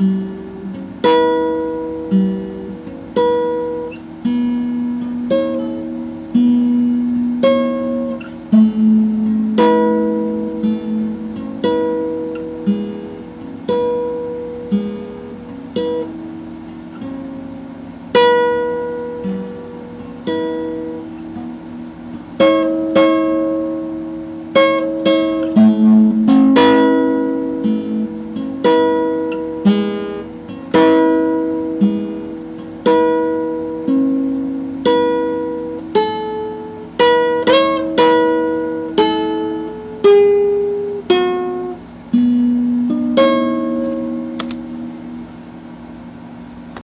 Mm-hmm.